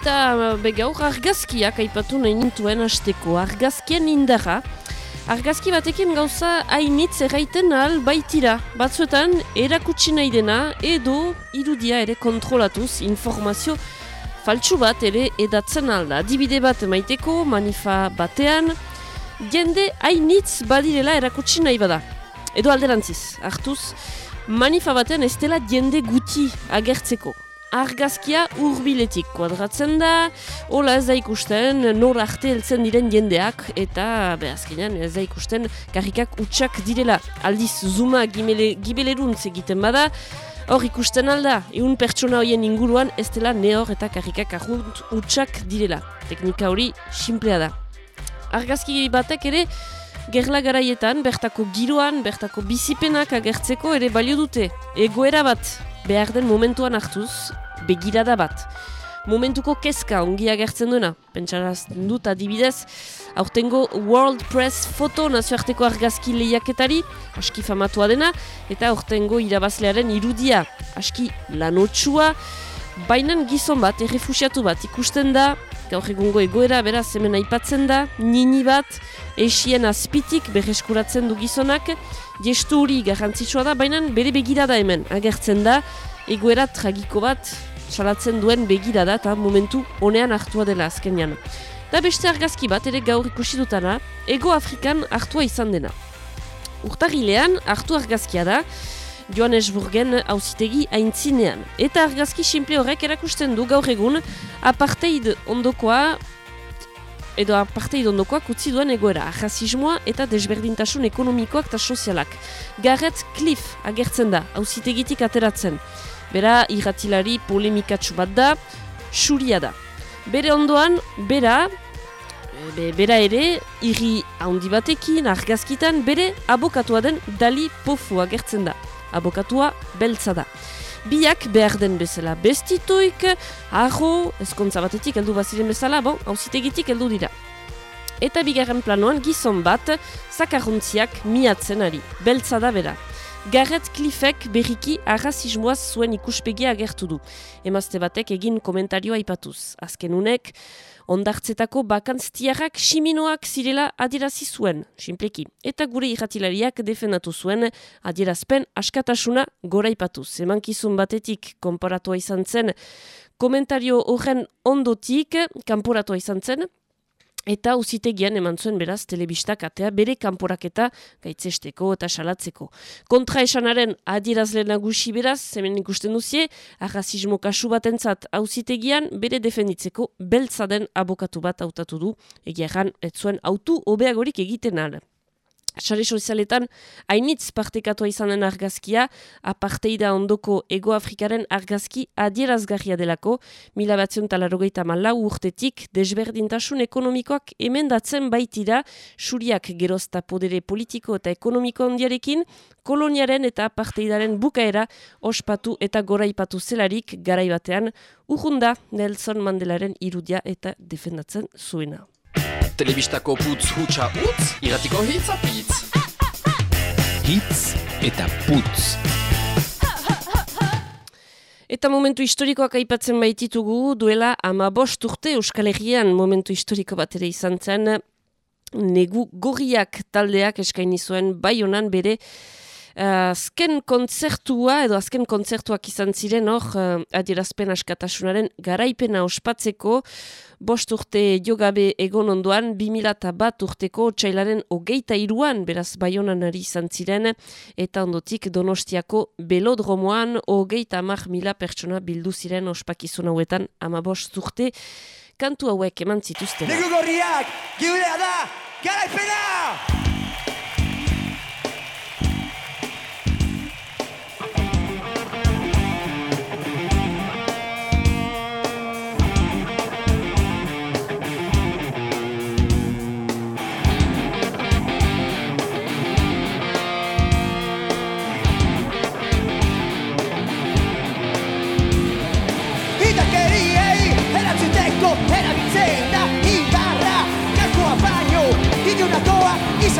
Eta be gaur argazkiak aipatu nahi nintuen hasteko argazkien indarra. Argazki batekin gauza hainitz erraiten ahal baitira. Batzuetan erakutsi nahi dena edo irudia ere kontrolatuz informazio faltsu bat ere edatzen alda. Dibide bat maiteko manifa batean jende hainitz badirela erakutsi nahi bada. Edo alderantziz, hartuz, manifa batean ez dela jende guti agertzeko. Argazkia urbiletik kuadratzen da, hola ez da ikusten nor arte heltzen diren jendeak, eta behazkinean ez da ikusten karrikak utxak direla. Aldiz zuma gimele, gibeleruntz egiten bada, hor ikusten alda, egun pertsona horien inguruan ez dela nehor eta karrikak ahunt utxak direla. Teknika hori simplea da. Argazki batek ere, gerla garaietan, bertako giroan, bertako bizipenak agertzeko ere balio dute. Egoera bat, behar den momentuan hartuz, begirada bat. Momentuko kezka ongi agertzen duena, pentsaraz dut adibidez, aurtengo World Press Foto nazioarteko argazki lehiaketari, aski famatua dena, eta aurtengo irabazlearen irudia, aski lanotsua, bainan gizon bat, errefusiatu bat, ikusten da, gaur egungo egoera, beraz, hemen aipatzen da, nini bat, esien azpitik berreskuratzen du gizonak, gestu hori garrantzitsua da, baina bere begirada hemen, agertzen da, egoera tragiko bat, salatzen duen begirada eta momentu honean hartua dela azkenean. Da beste argazki bat ere gaur ikusi dutana, ego Afrikan hartua izan dena. Urtarilean hartu argazkia da, Johannesburgen hauzitegi aintzinean. Eta argazki simple horrek erakusten du gaur egun apartheid ondokoa edo apartheid ondokoak utzi duen egoera, rasismoa eta desberdintasun ekonomikoak eta sozialak. Garrett Cliff agertzen da, hauzitegitik ateratzen. Bera, irratilari polemikatsu bat da, suria da. Bere ondoan, bera, be, bera ere, irri handi batekin, argazkitan, bere abokatua den Dali Pofu agertzen da abokatua beltza da. Biak behar den bezala bestituik, arro, eskontza batetik heldu baziren bezala, bon, hausitegitik heldu dira. Eta bigarren planoan gizon bat, zakaruntziak miatzen ari, beltza da bera. Garret Cliffek berriki arrazismoaz zuen ikuspegia agertu du. Emazte batek egin komentarioa ipatuz. Azken unek, ondartzetako bakantztiarrak siminoak zirela adierazi zuen, sinpleki. Eta gure irratilariak defendatu zuen adierazpen askatasuna gora ipatuz. Emankizun batetik konparatua izan zen, komentario horren ondotik kanporatua izan zen, Eta uzitegian eman zuen beraz telebistak atea bere kanporaketa gaitzesteko eta salatzeko. Kontra esanaren adierazle nagusi beraz, hemen ikusten duzie, arrazismo kasu batentzat auzitegian bere defenditzeko beltzaden abokatu bat hautatu du, egia erran, ez zuen autu obeagorik egiten ala. Sare sozialetan, hainitz partekatua izanen argazkia, aparteida ondoko Ego Afrikaren argazki adierazgarria delako, mila batzion talarogeita malau urtetik, desberdintasun ekonomikoak emendatzen baitira, suriak gerozta podere politiko eta ekonomiko ondiarekin, koloniaren eta aparteidaren bukaera ospatu eta goraipatu zelarik garaibatean, urrunda Nelson Mandelaren irudia eta defendatzen zuena telebistako putz hutsa utz, iratiko hitz apitz. Hitz eta putz. Eta momentu historikoak aipatzen baititugu, duela ama bost urte Euskal Herrian momentu historiko bat ere izan zen, negu gorriak taldeak eskaini zuen bai honan bere azken kontzertua edo azken kontzertuak izan ziren hor uh, adierazpen askatasunaren garaipena ospatzeko bost urte jogabe egon ondoan 2000 bat urteko txailaren hogeita iruan beraz baionan ari izan ziren eta ondotik donostiako belodromoan hogeita mar mila pertsona bildu ziren ospakizun hauetan ama bost urte kantu hauek eman zituzten. Negu gorriak, da, garaipena!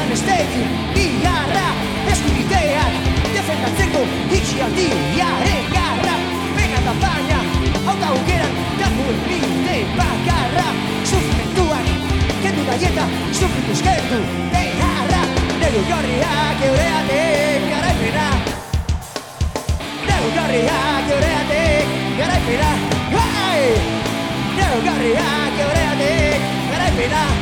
izan ez dedin Biharra eskubideak defendatzeko Itxialdiaren garra Bena da baina hau da ugeran Gapu erbide bakarra. Sufrimentuak kendu da eta Sufritu eskerdu beharra. Nero jorriak eureatek garaipena. Nero jorriak eureatek garaipena. Nero jorriak eureatek garaipena. hey!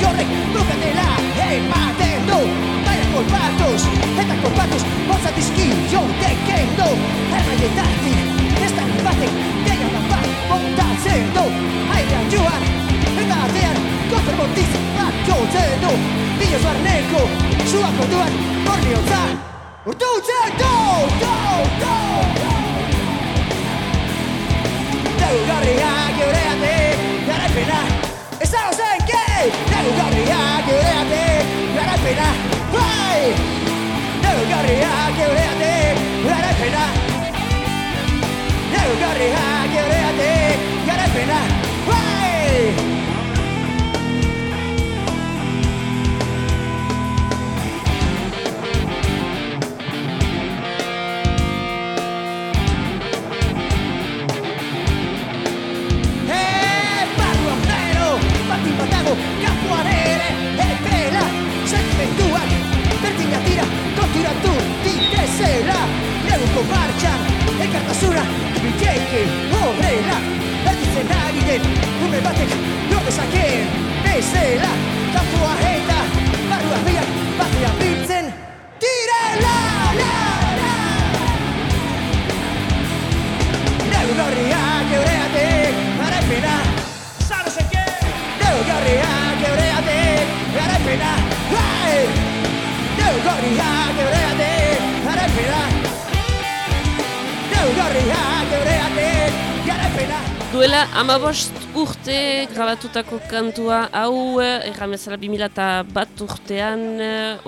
Jorrek nuken dela ematen du. Baina kolpatuz, eta kolpatuz, botza dizkio tekendo Erraietatik, ez da ni batek, deia da bat horri hotza Urtutzen du, du, du, du Neugarriak eureatik garaipena Ez dago zen ke Neugarriak eureatik garaipena Bai! Neugarriak eureatik garaipena Neugarriak amabost urte grabatutako kantua hau erramezala 2000 bat urtean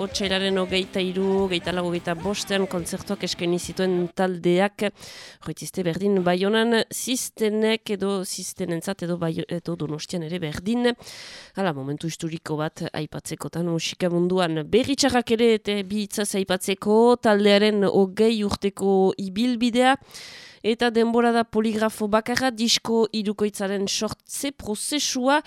otxailaren hogeita iru, geita lago geita bostean kontzertuak eskaini zituen taldeak. Joitizte berdin baionan ziztenek edo ziztenentzat edo, baio, edo donostian ere berdin. Hala momentu historiko bat aipatzekotan musika munduan. Berritxarrak ere eta bihitzaz aipatzeko taldearen hogei urteko ibilbidea eta denbora da poligrafo bakarra disko irukoitzaren sortze prozesua.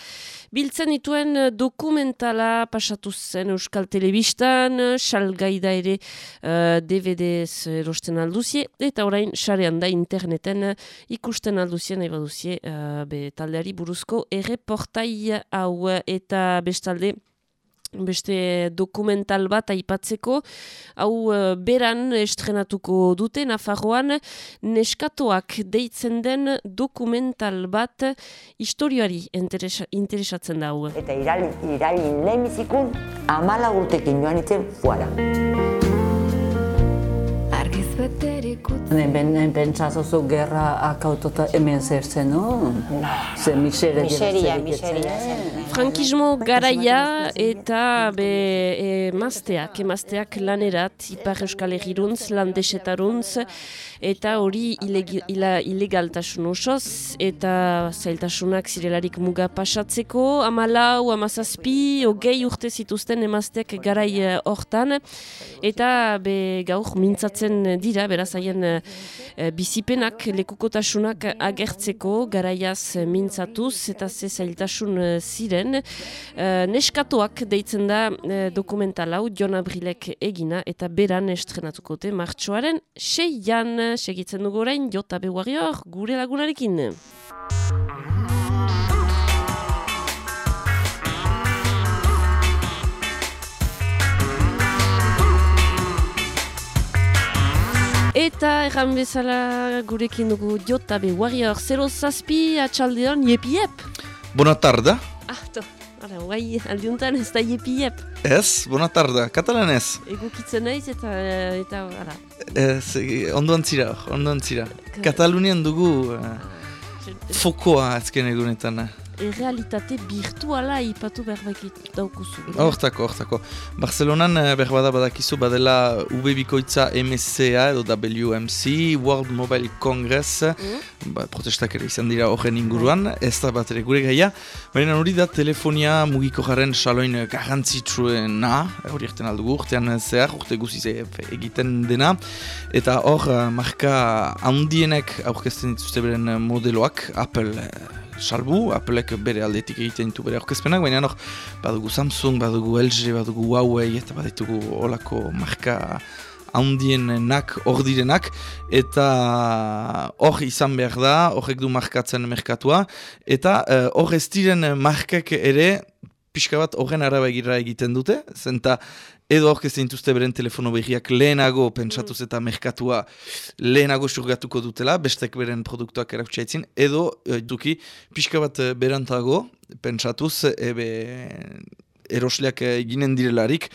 Biltzen dituen dokumentala pasatu zen Euskal Telebistan, salgai da ere uh, DVD-ez erosten alduzie, eta orain sarean da interneten ikusten alduzien nahi baduzie uh, be, taldeari buruzko erreportai hau. Eta bestalde beste dokumental bat aipatzeko hau uh, beran estrenatuko dute Nafarroan neskatoak deitzen den dokumental bat historioari interesa, interesatzen da hau. Eta irali, irali lehenbizikun amala urtekin joan itzen fuara. Argiz utz Ben, pentsazozu gerra akautota hemen zer zen, no? Ze miseria. Miseria, miseria. Frankismo garaia eta be emazteak, emazteak lanerat, ipar euskal egiruntz, landesetaruntz, eta hori ilegaltasun osoz, eta zailtasunak zirelarik muga pasatzeko, amalau, amazazpi, hogei urte zituzten emazteak garai eh, hortan, eta be gaur mintzatzen dira, beraz haien eh, bizipenak, lekukotasunak agertzeko, garaiaz mintzatuz, eta ze zailtasun eh, ziren. Eh, neskatoak deitzen da eh, dokumental hau, Jon Abrilek egina, eta beran estrenatuko te martxoaren seian segitzen dugu orain, Jota Beguarior, gure lagunarekin. Eta erran bezala gurekin dugu Jota Beguarior, 0 zazpi atxaldean, jepiep! Bona tarda. Ah, to, ara, guai, aldiuntan ez da jepiep. Ez, bona tarda. Katalanez. Egukitzen naiz eta, eta, ara, Ez, ondoan zira, ondoan zira. Katalunian dugu uh, fokoa azken egunetan. Errealitate virtuala ipatu berbakit daukuzu. Hortako, hortako. Barcelonan eh, berbada badakizu badela UB bikoitza MSCA edo WMC, World Mobile Congress, ba, protestak ere izan dira horren inguruan, ez da bat ere gure gaia. Baina hori da telefonia mugiko jaren saloin garrantzitsuena, hori erten aldugu, urtean zehar, urte guziz egiten dena. Eta hor, eh, marka handienek aurkezten dituzte beren modeloak, Apple eh, salbu, Applek bere aldetik egiten ditu bere aurkezpenak, baina hor, badugu Samsung, badugu LG, badugu Huawei, eta baditugu olako marka handienak hor direnak, eta hor izan behar da, horrek du markatzen merkatua, eta eh, hor ez diren markek ere, pixka bat horren araba egiten dute, zenta edo aurkezten dituzte beren telefono berriak lehenago pentsatuz eta merkatua lehenago surgatuko dutela, bestek beren produktuak erakutsa edo eh, duki pixka bat eh, berantago pentsatuz ebe erosleak eginen direlarik,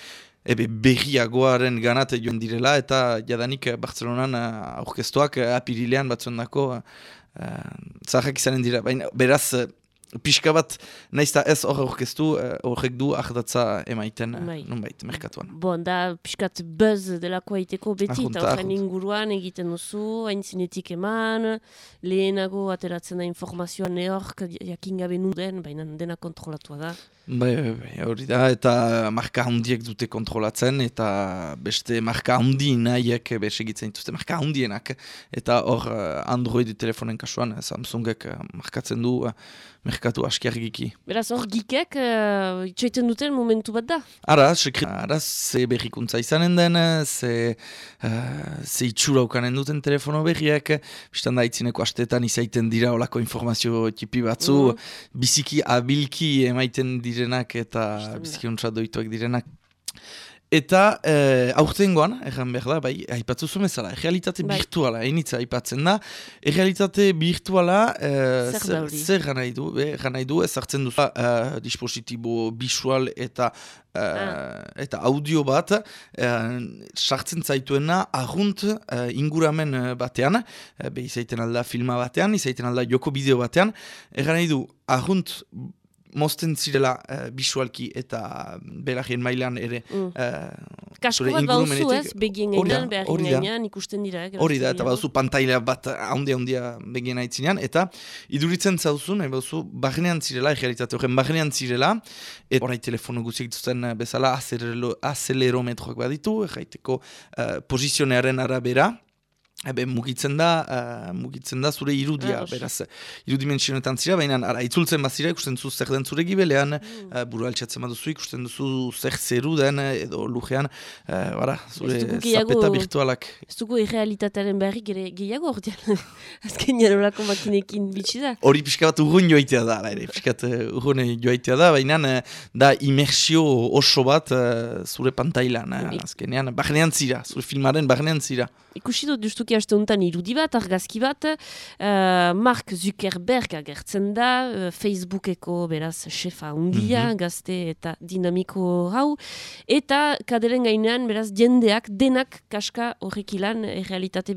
ebe berriagoaren ganat joan direla eta jadanik eh, Barcelonan eh, aurkeztuak eh, apirilean batzuen dako uh, zahak izanen dira, baina beraz eh, pixka bat naizta ez hor aurkeztu eh, horrek du ahdatza emaiten eh, Bai. nunbait merkatuan. Bon, da piskat buzz delako aiteko beti, eta horren inguruan egiten duzu, hain zinetik eman, lehenago ateratzen da informazioa neork jakin gabe nuden, baina dena kontrolatua da. Bai, bai, bai, hori da, eta marka handiek dute kontrolatzen, eta beste marka handi nahiek besegitzen dituzte marka handienak, eta hor eh, Android telefonen kasuan eh, Samsungek eh, markatzen du eh, merkatu aski argiki. Beraz hor gikek uh, itxoiten duten momentu bat da. Ara, sekre, ara, ze berrikuntza izanen den, ze, uh, ze itxura ukanen duten telefono berriak, biztan da itzineko astetan izaiten dira olako informazio tipi batzu, biziki abilki emaiten direnak eta biziki untsa doituak direnak. Eta eh, aurtengoan, erran behar da, bai, aipatzu zuen bezala, errealitate Bai. virtuala, hainitza aipatzen da, errealitate virtuala eh, Zer gana nahi du, be, gana nahi du, ezartzen duzu eh, dispositibo visual eta eh, Ah. eta audio bat, eh, sartzen zaituena arrunt eh, inguramen eh, batean, eh, be izaiten alda filma batean, izaiten alda joko bideo batean, erran nahi du, arrunt mozten zirela eh, visualki eta belagien mailan ere Mm. eh, Kasko bat bauzu ez, begien Hori da, gainean, behar hori da. gainean, ikusten dira. eh, Hori da, eta dira. baduzu pantaila bat handia handia begien aitzinean, eta iduritzen zauzu, nahi baduzu, bagnean zirela, errealitate horren bagnean zirela, eta horai telefono guziek dituzten bezala azelero, azelerometroak baditu, erraiteko uh, posizionearen arabera, Ebe, mugitzen da, eh, mugitzen da zure irudia, oso. beraz, irudimentsionetan zira, baina ara, itzultzen bazira, ikusten duzu zer den zure gibelean, Mm. eh, buru altxatzen baduzu, ikusten duzu zer zeru den, eh, edo lujean, uh, bara, zure gehiago- zapeta virtualak. Ez dugu irrealitatearen beharrik ere gehiago ordean. Azken jarolako makinekin bitxi da. Hori pixka bat urrun joaitea da, ere, pixka bat urrun joaitea da, baina da imersio oso bat eh, zure pantailan, Bai. azkenean, barnean zira, zure filmaren barnean zira. Ikusi dut justuki haste honetan irudi bat, argazki bat, uh, Mark Zuckerberg agertzen da, uh, Facebookeko beraz chefa undia, Mhm. gazte eta dinamiko hau, eta kaderen gainean beraz jendeak denak kaska horrek ilan eh,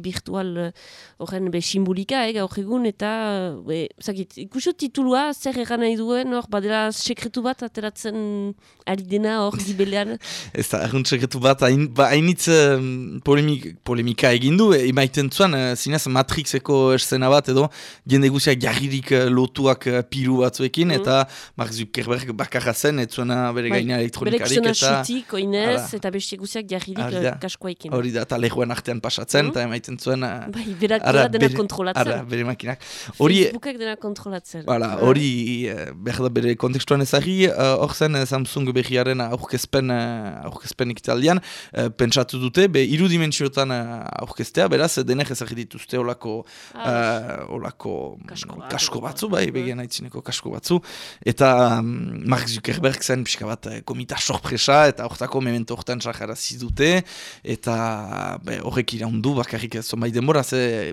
virtual horren be simbolika, eh, gaur egun, eta uh, be, zakit, ikusi titulua, zer egan nahi duen, hor badela sekretu bat ateratzen ari dena hor gibelean. Ez da, sekretu bat, ba, hainitz eh, polemik, polemika egin du, e, imaiten zuen, eh, zinez Matrixeko eszena bat, edo jende guziak jarririk eh, lotuak eh, piru batzuekin, Mhm. eta Mark Zuckerberg bakarra zen, ez zuena bere Bai, gaina Bere elektronikarik, gizona eta xutik, oinez, eta beste guziak jarririk uh, kaskoaikin. hori da, eta lehuen artean pasatzen, Mhm. eta emaiten zuen... eh, Bai, berak ara, dena bere- kontrolatzen. Ara, bere makinak. Hori, Facebookek dena kontrolatzen. Hala, Ah. hori eh, behar da bere kontekstuan ezagri, eh, hor zen eh, Samsung berriaren aurkezpen, uh, aurkezpen ikitaldian, eh, pentsatu dute, be irudimentsiotan uh, aurkeztea, beraz, denek ezagri dituzte olako, Ah, uh, olako Kasko kasko batzu, bai, begien aitzineko kasko batzu, eta um, Mark Zuckerberg zen pixka bat komita sorpresa, eta hortako memento hortan sakarazi dute, eta be, horrek iraundu bakarrik ez zonbait denbora, ze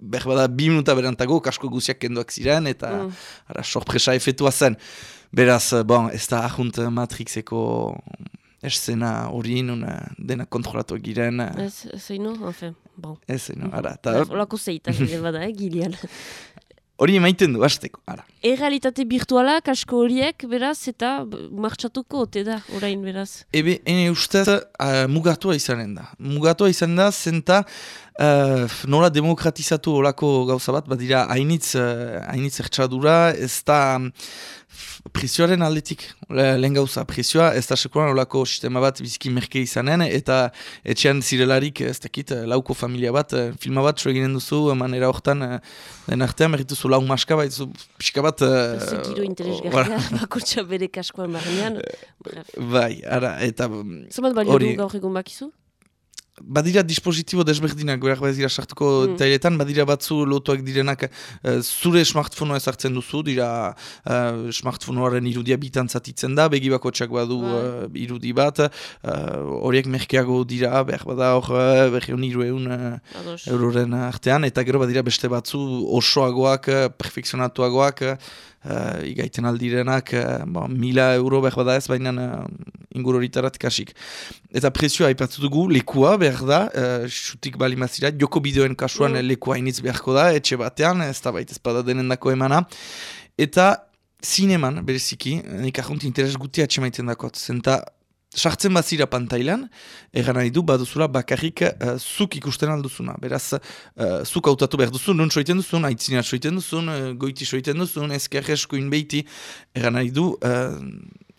behar bada bi minuta berantago kasko guziak kenduak ziren, eta Mm. ara, sorpresa efetua zen. Beraz, bon, ez da ahunt Matrixeko eszena hori nun eh, dena kontrolatu giren, eh, Ez, zeino, enfin, bon. ez, no, ara, eta Olako zeita, gire bada, eh, gilean. hori emaiten du, hasteko, ara. Errealitate virtuala, kasko horiek, beraz, eta martxatuko, ote da, orain, beraz. Ebe, ene ustez, uh, mugatua izanen da. Mugatua izan da, zenta uh, nola demokratizatu olako gauza bat, badira hainitz, uh, hainitz ertsadura, ez da um, prezioaren aldetik, le- lehen gauza, prezioa, ez da sekuran olako sistema bat biziki merke izanen, eta etxean zirelarik, ez dakit, eh, lauko familia bat, eh, filma bat, eginen duzu, manera hortan, uh, den artean, berrituzu lau maska, baituzu pixka bat... Ez giro interesgarria, bakurtsa bere kaskoan barnean. Bref. Bai, ara, eta... Zabat balio du gaur egun bakizu? Badira dispositibo desberdinak, berak badira sartuko Mm. tailetan, badira batzu lotuak direnak eh, zure smartphonea ezartzen duzu, dira uh, smartphonearen irudia bitan zatitzen da, begi bakotxak badu eh, irudi bat, eh, horiek merkeago dira, behar bada hor uh, berreun irueun uh, euroren artean, eta gero badira beste batzu osoagoak, eh, perfekzionatuagoak, uh, igaiten aldirenak, uh, ba, mila euro behar bada ez, baina uh, inguru horitarat kasik. Eta prezioa aipatzu dugu, lekua behar da, uh, xutik bali mazira, joko bideoen kasuan Mm. lekua initz beharko da, etxe batean, ez da baita ezpada denendako emana. Eta zineman, bereziki, nik ahont interes guti atxemaiten dakot, zenta sartzen bazira pantailan, egan nahi du, baduzula bakarrik uh, zuk ikusten alduzuna. Beraz, uh, zuk hautatu behar duzu, non soiten duzun, aitzina soiten duzun, uh, goiti soiten duzun, ezker eskuin behiti, egan nahi du, uh,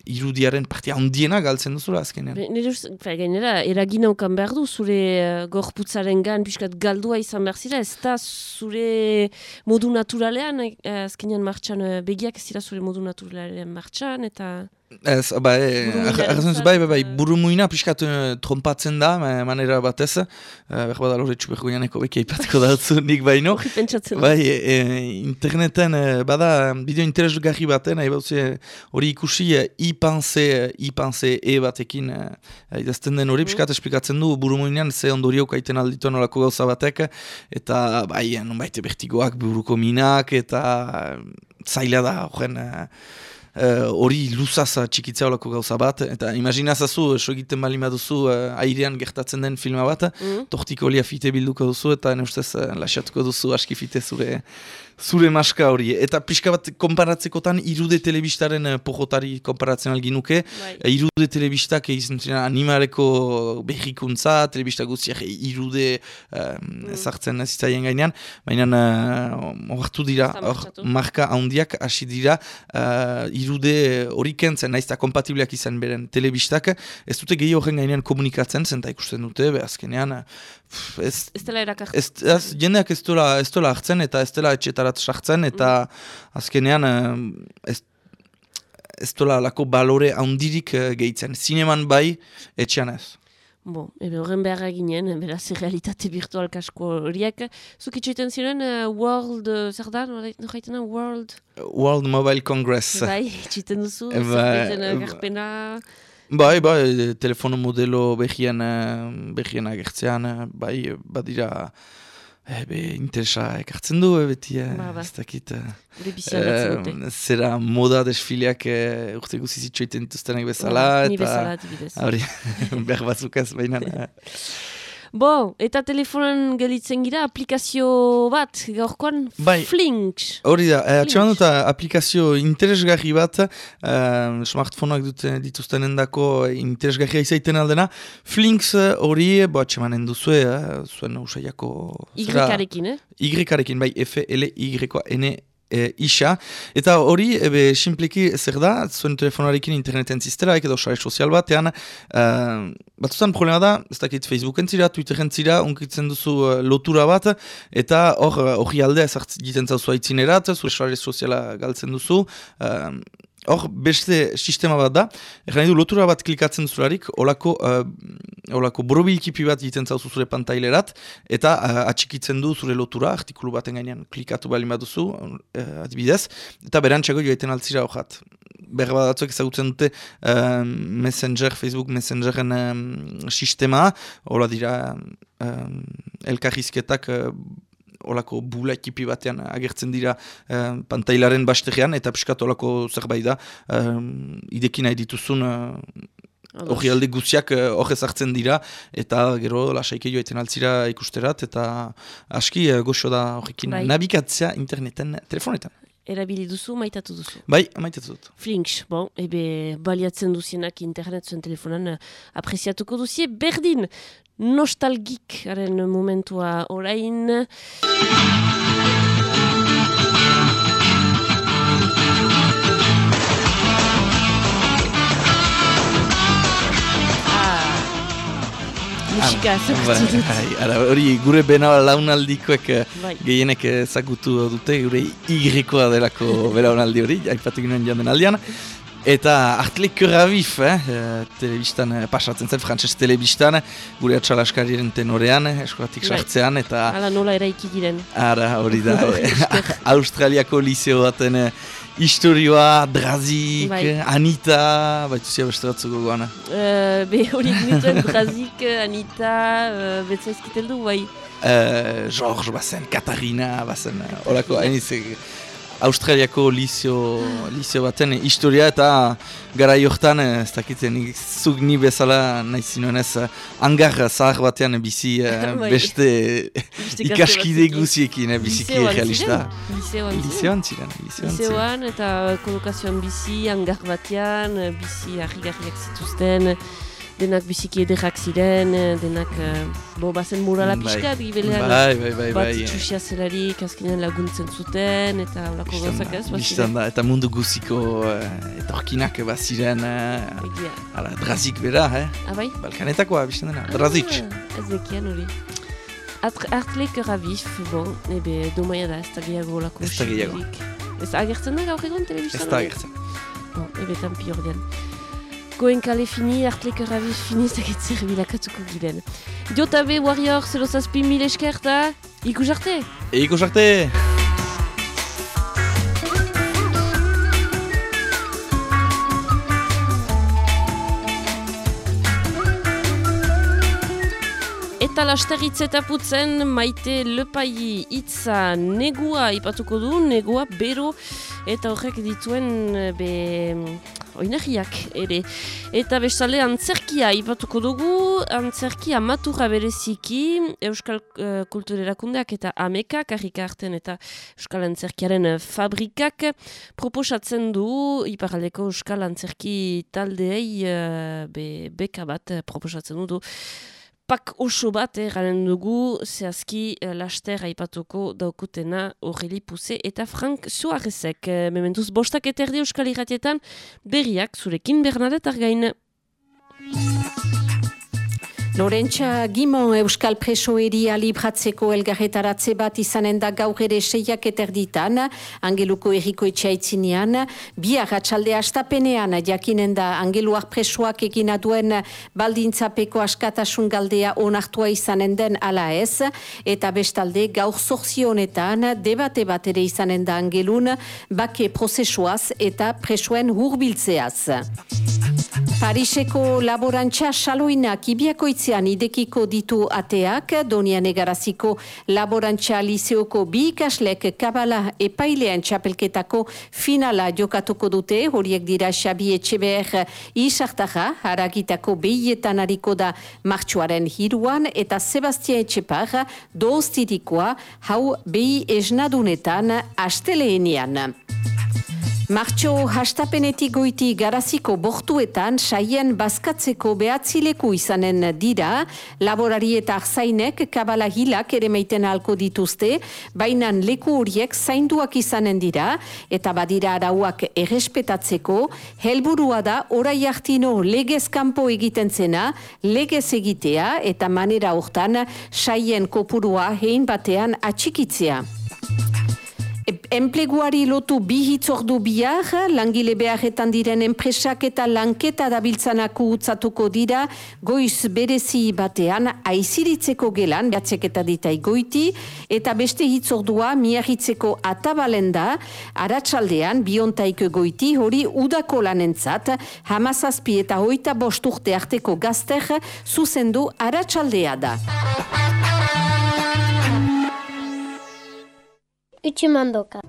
irudiaren partia handiena galtzen duzula azkenean. Be- Nire ust- gainera, eragin haukan behar du, zure uh, gorputzaren gan, pixkat galdua izan behar zira, ez da zure modu naturalean, azkenean martxan, eh, begiak ez dira zure modu naturalean martxan, eta... Ez, ba, e, entzat, bai, bai, bai, eh. burumuina pixkat eh, trompatzen da, ma- manera batez, uh, behar bada lore txubergoianeko beki aipatiko datzu nik baino. Pentsatzen. Bai, e, e, interneten e, bada bideo interesgarri baten, nahi bautze hori ikusi e, ipanze, ipanze e batekin e, idazten den hori, piskat esplikatzen du burumuinean ze ondoriok aiten aldituen olako gauza batek, eta bai, nonbait bertigoak buruko minak, eta zaila da, horren... e, eh, hori luzaz txikitzea olako gauza bat, eta imaginazazu, eso egiten bali baduzu uh, airean gertatzen den filma bat, Mm. tortik olia fite bilduko duzu, eta ene ustez uh, lasatuko duzu aski fite zure, zure maska hori. Eta pixka bat konparatzekotan irude telebistaren uh, pojotari konparatzen alginuke, Bai. E, irude telebistak izan ziren animaleko berrikuntza, telebista guztiak irude um, ezartzen zitzaien gainean, baina uh, hartu dira, martxatu. marka handiak hasi dira uh, irude hori kentzen, naiz eta kompatibleak izan beren telebistak, ez dute gehi horren gainean komunikatzen, zenta ikusten dute, be azkenean, ez, Ez dela erakartzen. ez, ez, jendeak ez dola, ez dola hartzen eta ez dela etxetarat sartzen eta azkenean eh, ez, ez dola lako balore handirik eh, gehitzen. Zineman bai, etxean ez. Bo, ebe horren beharra ginen, beraz, realitate virtual kasko horiek. Zuk itxoiten ziren, uh, World, uh, zer da, noraitena, World, World Mobile Congress. bai, itxoiten duzu, bai. garpena, Bai, bai, telefono modelo behian, eh, behian agertzean, eh, bai, badira, eh, be, interesa ekartzen du, eh, beti, eh, Ba, ba. ez dakit, eh, eh, zera moda desfileak eh, urte guzizitxo iten dituztenak bezala, Ba, Ni eta... bezala, adibidez. Hori, behar batzuk ez, baina... Bo, eta telefonan gelitzen gira, aplikazio bat, gaurkoan, Bai. Flinks. Hori da, eh, atxeman dut aplikazio interesgarri bat, eh, smartphoneak dute dituztenen dako interesgarria izaiten aldena, Flinks eh, hori, bo atxemanen duzue, eh, zuen usaiako... Y-arekin, eh? Y-arekin, bai, F-L-Y-N e, isa, eta hori, ebe, simpliki zer da, zuen telefonarekin interneten ziztelaik edo sare sozial batean, uh, batzutan problema da, ez dakit Facebooken zira, Twitteren zira, unkitzen duzu eh, lotura bat, eta hor, eh, hori aldea ezartzen zauzu aitzinerat, zure sare soziala galtzen duzu, eh, Hor, beste sistema bat da, erran du lotura bat klikatzen zularik, olako, uh, olako borobilkipi bat egiten zauzu zure pantailerat, eta uh, atxikitzen du zure lotura, artikulu baten gainean klikatu bali baduzu, uh, adibidez, eta berantxago joaiten altzira horat. Berra bat batzuek ezagutzen dute uh, Messenger, Facebook Messengeren um, sistema, hola dira um, elkarrizketak uh, olako bula ekipi batean agertzen dira uh, pantailaren bastegean, eta piskat olako zerbait da, um, idekin nahi dituzun uh, Ados. Hori alde guztiak eh, hor ezartzen dira, eta gero lasaike joaiten altzira ikusterat, eta aski eh, goxo da horrekin Bai. nabigatzea interneten, telefonetan. Erabili duzu, maitatu duzu. Bai, amaitatu dut. Flinks, bon, ebe baliatzen duzienak internet zuen telefonan uh, apreziatuko duzie. Berdin, nostalgikaren momentua orain. Musika Bai, ezagutzen dut. bai, ara, hori gure bena launaldikoek eh, Bai. gehienek ezagutu dute, gure igrekoa delako belaunaldi hori, aipatu ginen joan den aldean. Eta Artle Körabif, eh, eh, telebistan eh, pasatzen zen, frantses telebistan, gure atxalaskariren tenorean, eskolatik Bai. sartzean, eta Hala nola eraiki diren. ara hori da. Australiako liseo baten historioa, Drazik, Bai. Anita, baitu zia beste batzuk gogoan. Uh, be horiek nituen Brazik, Anita, uh, betzaizkiteldu, bai. Uh, George bazen, Katarina bazen, horako, hainiz, eh, Australiako liseo, liseo baten historia eta gara jortan, eh, ez dakiten, zuk ni bezala nahi zinuen ez, eh, hangar zahar batean bizi eh, Bai. beste ikaskide guziekin, eh, biziki realista. ziren? Liseoan ziren. Liseoan ziren, eta kolokazioan bizi, hangar batean, bizi harri-garriak zituzten, denak biziki ederrak ziren, denak, eh, bo, bazen murala Bai. pixka, gibelean, Bai, bai, bai, bat bai. itxusia zelarik, azkenean laguntzen zuten, eta olako gauzak da, ez, bistan da, eta mundu guziko uh, etorkinak baziren, uh, Egia. ala, drazik bera, eh? Ah, bai? Balkanetakoa, bistan dena, drazik. Ah, ez dekian hori. Art- Artlek rabif, bon, ebe, domaia da, ez da gehiago olako Ez da gehiago. Ez agertzen da gaur egon telebistan? Ez da agertzen. Bon, ebe tanpi ordean. Goen kale fini, artlek rabif fini, zaketzer bilakatuko giren. Jotabe Warrior, zelo zazpi mil esker eta ikus arte! Eta eta putzen maite lepai hitza negua ipatuko du, negua bero eta horrek dituen eh, be oinarriak ere. Eta bestale antzerkia ipatuko dugu, antzerkia matura bereziki Euskal uh, Kulturerakundeak eta amekak, harrika arten eta Euskal Antzerkiaren eh, fabrikak proposatzen du iparaldeko Euskal Antzerki taldeei eh, be, beka bat eh, proposatzen du du pak oso bat erraren dugu zehazki eh, laster aipatuko daukutena Aureli Puze eta Frank Suarezek. Eh, Mementuz bostak eta erdi euskal irratietan berriak zurekin Bernadette Argain. Lorentza Gimon Euskal Presoeria libratzeko elgarretaratze bat izanen da gaur ere seiak eterditan, Angeluko erriko etxaitzinean, bihar atxalde astapenean jakinen da Angeluak presoak egina duen baldintzapeko askatasun galdea onartua izanen den ala ez, eta bestalde gaur zorzi honetan debate bat ere izanen da Angelun, bake prozesuaz eta presoen hurbiltzeaz. Pariseko laborantza saloinak ibiakoitzean idekiko ditu ateak, Donian egaraziko laborantza liseoko bi ikaslek kabala epailean txapelketako finala jokatuko dute, horiek dira Xabi Etxeber isartaja, haragitako behietan hariko da martxuaren hiruan, eta Sebastian Etxepar doztirikoa hau behi esnadunetan asteleenean. Martxo hastapenetik goiti garaziko bortuetan saien bazkatzeko behatzileku izanen dira, laborari eta arzainek kabala hilak ere meiten halko dituzte, bainan leku horiek zainduak izanen dira, eta badira arauak errespetatzeko, helburua da orai hartino legez kanpo egiten zena, legez egitea eta manera hortan saien kopurua hein batean atxikitzea. Enpleguari lotu bi hitzordu bihar, langile beharretan diren enpresak eta lanketa dabiltzanako utzatuko dira, goiz berezi batean, aiziritzeko gelan, behatzek eta ditai goiti, eta beste hitzordua miarritzeko atabalen da, aratsaldean biontaik goiti, hori udako lanentzat, hamazazpi eta hoita bosturte arteko gazter, zuzendu aratsaldea da. Utsumandoka.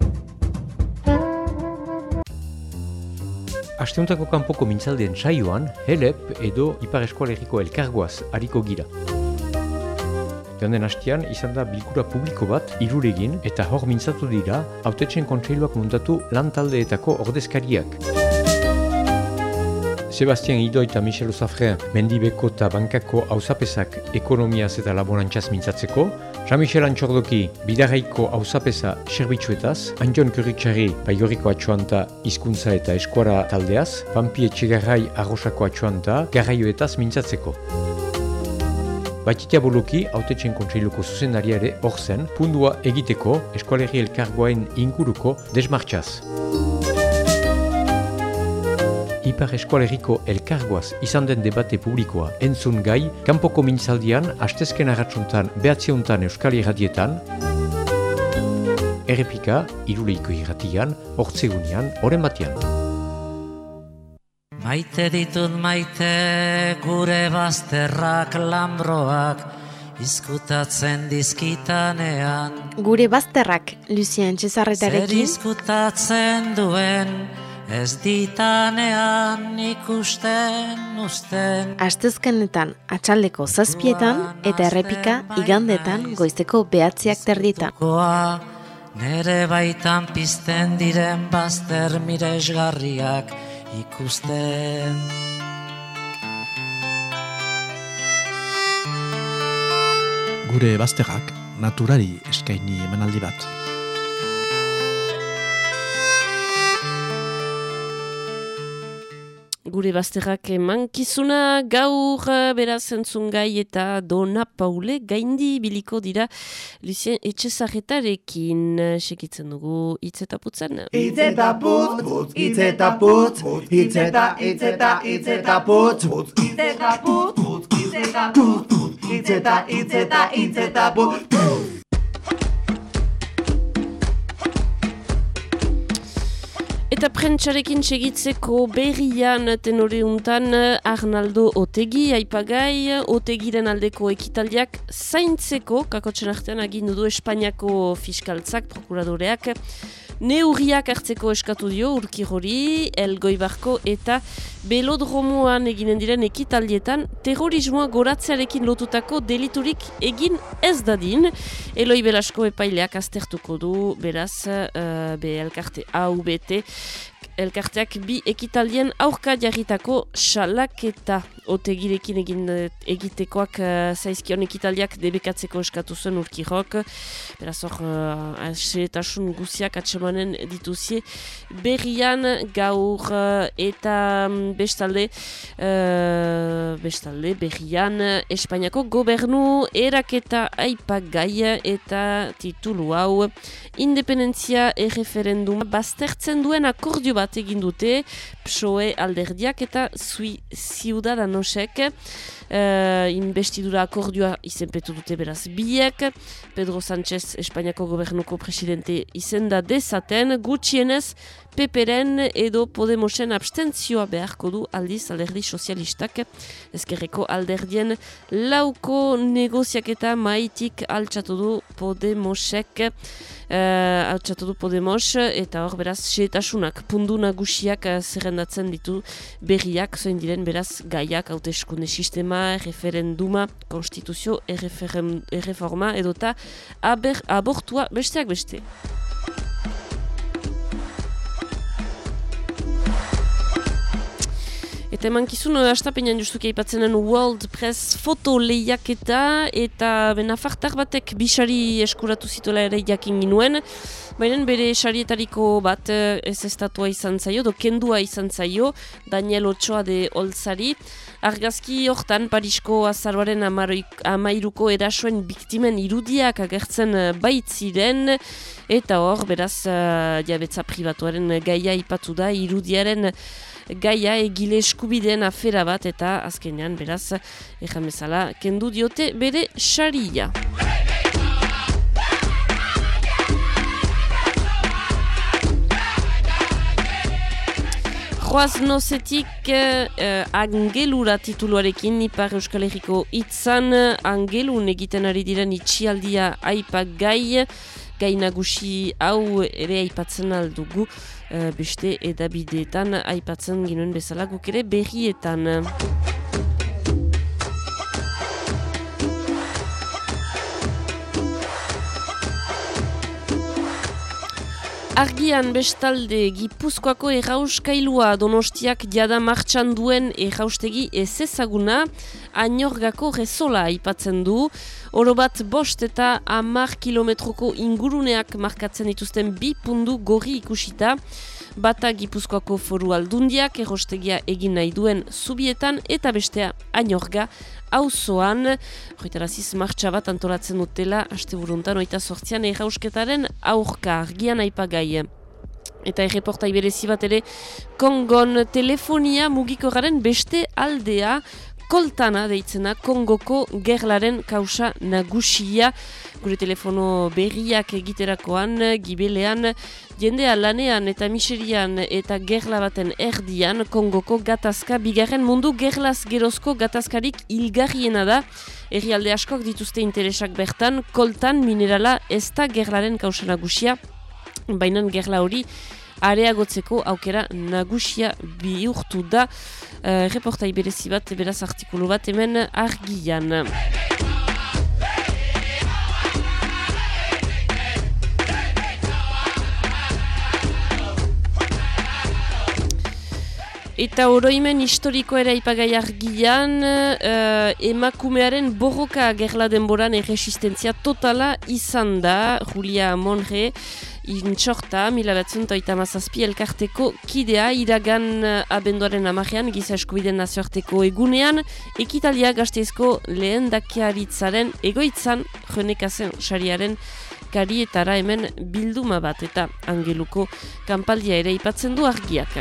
Asteuntako kanpoko mintzaldien saioan, HELEP edo Ipar Eskualeriko elkargoaz hariko gira. Joan den hastian, izan da bilkura publiko bat iruregin eta hor mintzatu dira autetxen kontseiluak muntatu lan taldeetako ordezkariak. Sebastian Ido eta Michel Zafre mendibeko eta bankako hauzapezak ekonomiaz eta laborantxaz mintzatzeko, Jean-Michel Antxordoki bidarraiko hauzapeza serbitzuetaz, Anjon Kurritxarri baigoriko atxoanta hizkuntza eta eskuara taldeaz, Pampi Etxegarrai arrosako atxoanta garraioetaz mintzatzeko. Batitia boloki, autetxen kontseiluko zuzendariare hor zen, pundua egiteko eskualerri elkargoain inguruko desmartxaz. Ipar eskualerriko elkargoaz izan den debate publikoa entzun gai, kanpoko mintzaldian, astezken agatsuntan, behatziontan euskal irratietan, errepika, iruleiko irratian, hortzegunian, oren batean. Maite ditut maite gure bazterrak lambroak izkutatzen dizkitanean Gure bazterrak, Lucien Zer Txezarretarekin, izkutatzen duen ez ditanean ikusten usten astezkenetan atxaldeko zazpietan eta errepika igandetan goizeko behatziak terditan. Nere baitan pizten diren bazter miresgarriak ikusten Gure bazterrak naturari eskaini emanaldi bat. Gure bazterrak mankizuna gaur eh, beraz entzun gai eta dona paule gaindi biliko dira Lucien Etxezarretarekin. Segitzen dugu hitz eta putzen. Itz eta putz, putz, itz eta putz, itz eta, itz eta, itz eta putz, putz, itz eta putz, putz, itz eta putz, putz, itz eta, itz eta, itz eta putz, Eta prentsarekin segitzeko berrian tenore untan Arnaldo Otegi, aipagai, Otegiren aldeko ekitaldiak zaintzeko, kakotxen artean agindu du Espainiako fiskaltzak, prokuradoreak, neurriak hartzeko eskatu dio urki hori, elgoibarko eta belodromoan eginen diren ekitaldietan terrorismoa goratzearekin lotutako deliturik egin ez dadin. Eloi Belasko epaileak aztertuko du, beraz, uh, be elkarte AUBT, elkarteak bi ekitaldien aurka jarritako salaketa otegirekin egin egitekoak uh, zaizkion ekitaldiak debekatzeko eskatu zuen urkirok. Beraz hor, uh, asetasun guziak atsemanen dituzie berrian gaur uh, eta um, bestalde uh, bestalde berrian Espainiako gobernu eraketa aipak gai eta titulu hau independentzia erreferendum baztertzen duen akordio bat egin dute PSOE alderdiak eta Zui Ciudadanosek uh, investidura akordioa izenpetu dute beraz biek. Pedro Sánchez Espainiako gobernuko presidente izenda dezaten. Gutxienez Peperen edo Podemosen abstentzioa beharko du aldiz alderdi sozialistak. Ezkerreko alderdien lauko negoziaketa maitik altxatu du Podemosek. Uh, altxatu du Podemos eta hor beraz xeetasunak pundu nagusiak uh, zerrendatzen ditu berriak zoin diren beraz gaiak hauteskunde sistema, referenduma, konstituzio, erreforma edota aber, abortua besteak beste. Eta eman kizun, astapenean justuki aipatzen den World Press foto lehiaketa eta benafartar batek bisari eskuratu zituela ere jakin ginuen. Baina bere sarietariko bat eh, ez estatua izan zaio, do kendua izan zaio, Daniel Ochoa de Olzari. Argazki hortan Parisko azaroaren amaroik- amairuko erasoen biktimen irudiak agertzen eh, baitziren, eta hor, beraz, uh, jabetza pribatuaren gaia ipatu da, irudiaren gaia egile eskubideen afera bat eta azkenean beraz ejan bezala kendu diote bere saria. Joaz nozetik eh, angelura tituluarekin Ipar Euskal Herriko itzan angelun egiten ari diren itxialdia aipak gai gainagusi hau ere aipatzen aldugu uh, beste edabideetan aipatzen ginuen bezala guk ere berrietan. Argian bestalde Gipuzkoako errauskailua donostiak jada martxan duen erraustegi ez ezaguna, ainorgako rezola aipatzen du, oro bat bost eta amar kilometroko inguruneak markatzen dituzten bi pundu gorri ikusita, bata Gipuzkoako foru aldundiak errostegia egin nahi duen zubietan eta bestea ainorga auzoan. Joitaraziz martxa bat antolatzen dutela aste buruntan oita sortzian errausketaren aurka. Argian aipagai. Eta erreportai berezi bat ere Kongon telefonia mugikoraren beste aldea koltana deitzena Kongoko gerlaren kausa nagusia. Gure telefono berriak egiterakoan, gibelean, jendea lanean eta miserian eta gerla baten erdian Kongoko gatazka, bigarren mundu gerlaz gerozko gatazkarik ilgarriena da, herrialde askok dituzte interesak bertan, koltan minerala ez da gerlaren kausa nagusia, baina gerla hori areagotzeko aukera nagusia bihurtu da. Uh, reportai berezi bat, beraz artikulu bat hemen argian. Eta oroimen historiko ere ipagai argian, uh, emakumearen borroka gerla denboran erresistentzia totala izan da, Julia Monre, intxorta, mila batzun toita mazazpi elkarteko kidea, iragan uh, abenduaren amajean, giza eskubiden nazioarteko egunean, ekitalia gazteizko lehen dakiaritzaren egoitzan, jonekazen sariaren karietara hemen bilduma bat eta angeluko kanpaldia ere ipatzen du argiak.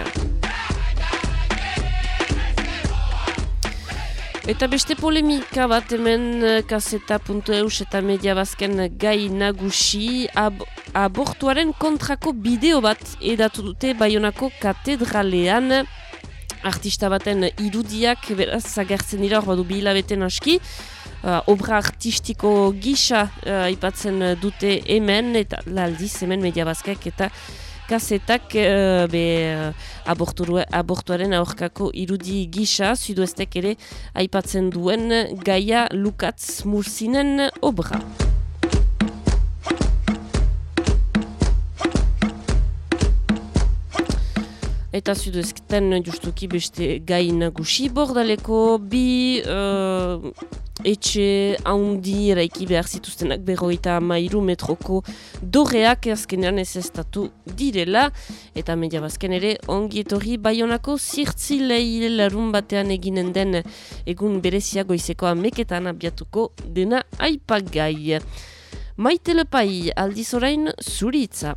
Eta beste polemika bat hemen eh, kaseta.eus eta media bazken gai nagusi. Ab abortuaren kontrako bideo bat edatu dute Bayonako katedralean. Artista baten irudiak beraz zagertzen dira hor badu bihilabeten aski. Uh, obra artistiko gisa uh, ipatzen dute hemen eta laldiz hemen media bazkek eta kasetak uh, be uh, abortuaren aurkako irudi gisa, zuduestek ere aipatzen duen Gaia Lukatz Mursinen obra. Eta zuduesketan justuki beste gai nagusi bordaleko bi uh, etxe haundi eraiki behar zituztenak berroita mairu metroko doreak azkenean ez estatu direla eta media bazken ere ongi etorri baionako zirtzilei larun batean eginen den egun bereziago izeko ameketan abiatuko dena aipagai. Maite lepai aldiz orain zuritza.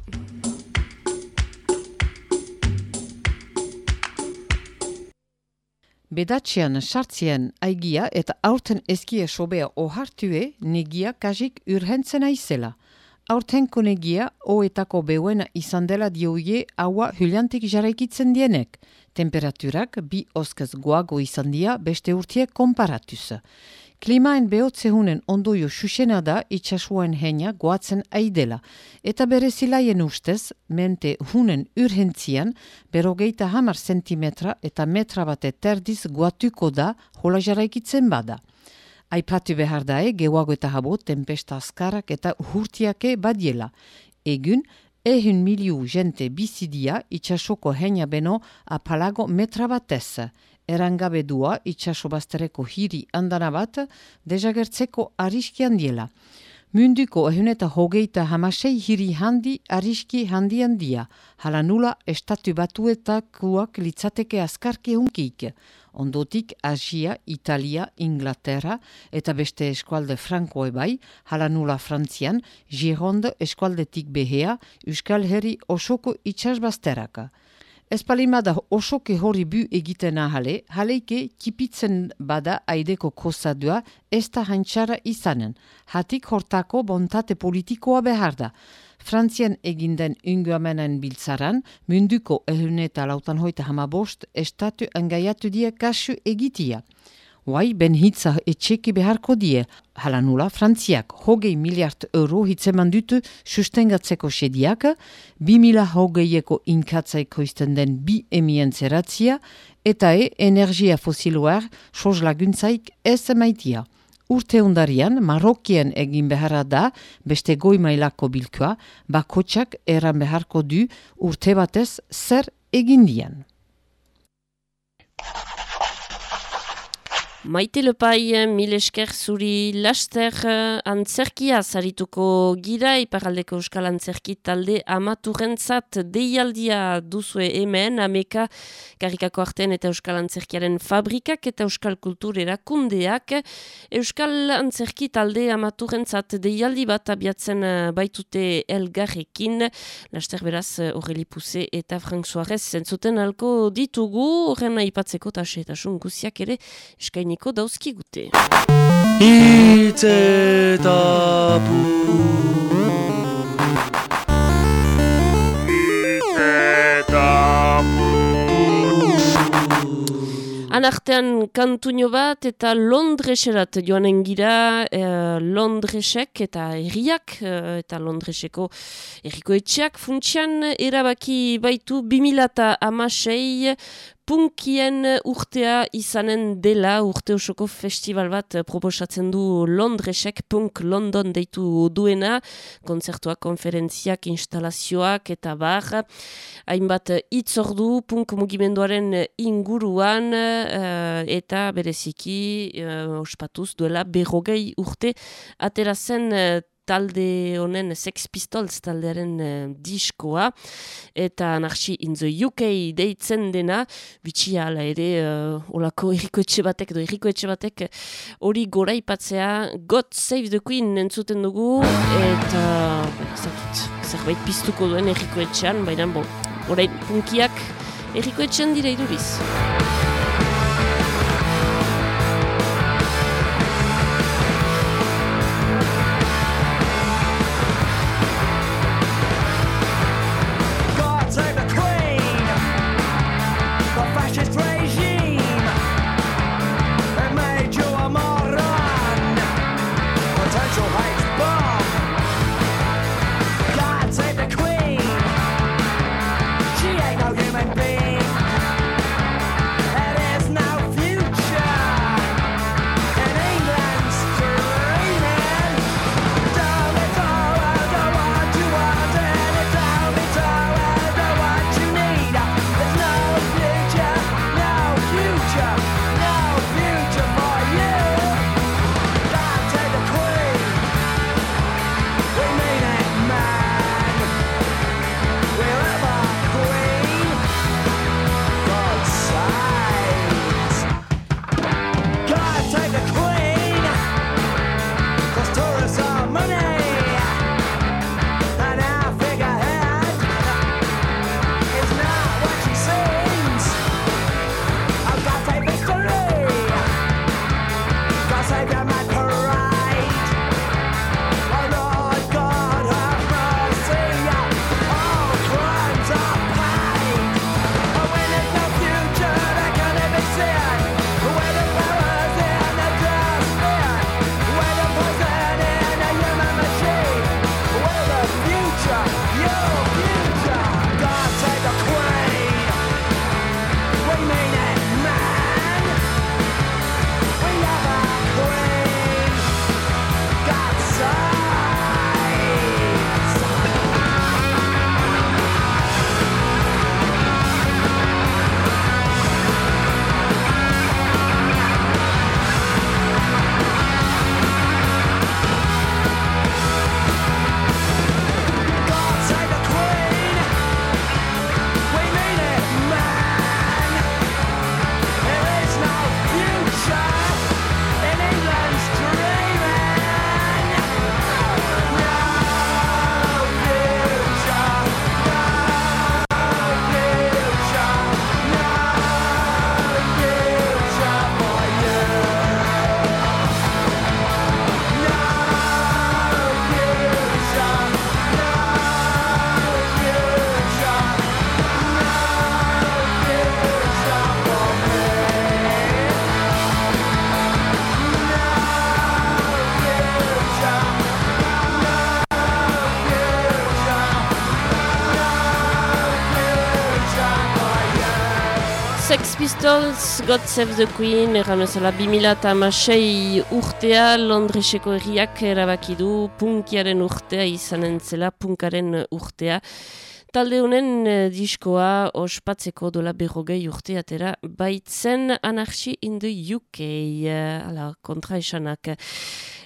Bedatxean sartzien aigia eta aurten ezkia sobea ohartue negia kajik urhentzen aizela. Aurtenko negia oetako beuena izan dela dioie haua hyliantik jaraikitzen dienek. Temperaturak bi oskaz goago izan dia beste urtiek konparatuz. Klimaen behotzehunen ondoio susena da itxasuen heina goatzen aidela. Eta bere zilaien ustez, mente hunen urhentzian, berogeita hamar sentimetra eta metra bate terdiz goatuko da hola jaraikitzen bada. Aipatu behar dae, gehuago eta habo, tempesta askarak eta hurtiake badiela. Egun, ehun miliu jente bizidia itxasoko heina beno apalago metra batez erangabe dua itxaso baztereko hiri andana bat dejagertzeko ariski handiela. Munduko ehun eta hogeita hamasei hiri handi ariski handi handia, hala nula estatu batuetakuak litzateke askarki hunkik. Ondotik Asia, Italia, Inglaterra eta beste eskualde franko ebai, hala nula Frantzian, Gironde eskualdetik behea, Euskal Herri osoko itxasbazteraka. Ez da osoke hori bu egiten ahale, haleike kipitzen bada aideko kosadua ez da hantxara izanen. Hatik hortako bontate politikoa behar da. Frantzian eginden unguamenen biltzaran, munduko ehun eta lautan hoita hamabost estatu engaiatu dia kasu egitia. Huai ben hitza etxeki beharko die, hala nula Frantziak hogei miliard euro hitzeman dutu sustengatzeko sediak, bi mila hogeieko inkatzaiko izten den bi emien zeratzia, eta e energia fosiluar sos laguntzaik ez emaitia. Urte undarian, Marokien egin beharra da, beste goi mailako bilkoa, bakotsak eran beharko du urte batez zer egin dian. Maite lepai, mil esker zuri laster uh, antzerkia zarituko gira, iparaldeko euskal antzerki talde amaturrentzat deialdia duzue hemen, ameka karikako artean eta euskal antzerkiaren fabrikak eta euskal kultur erakundeak. Euskal antzerki talde amaturrentzat deialdi bat abiatzen uh, baitute elgarrekin, laster beraz Aureli Puse eta Frank Suarez zentzuten alko ditugu, horren aipatzeko tase eta guziak ere eskaini eskainiko dauzkigute. Hitz eta Anartean kantuño bat eta Londreserat joanen gira eh, Londresek eta erriak eh, eta Londreseko erriko etxeak funtsian erabaki baitu 2000 amasei punkien urtea izanen dela urte osoko festival bat proposatzen du Londresek, punk London deitu duena, konzertuak, konferentziak, instalazioak eta bar, hainbat itzordu punk mugimenduaren inguruan uh, eta bereziki uh, ospatuz duela berrogei urte aterazen uh, talde honen Sex Pistols taldearen uh, diskoa. Eta anarchi in the UK deitzen dena bitxia ala ere uh, olako eriko etxe batek do eriko etxe batek hori gora ipatzea God Save the Queen entzuten dugu eta zakit, zerbait piztuko duen eriko etxean baina bo, orain punkiak eriko etxean dira iduriz Pistols, God Save the Queen, erran ezala 2006 urtea Londreseko erriak erabaki du punkiaren urtea izanen zela, punkaren urtea. Talde honen eh, diskoa ospatzeko dola berrogei urteatera baitzen anarchi in the UK, eh, ala, kontra esanak.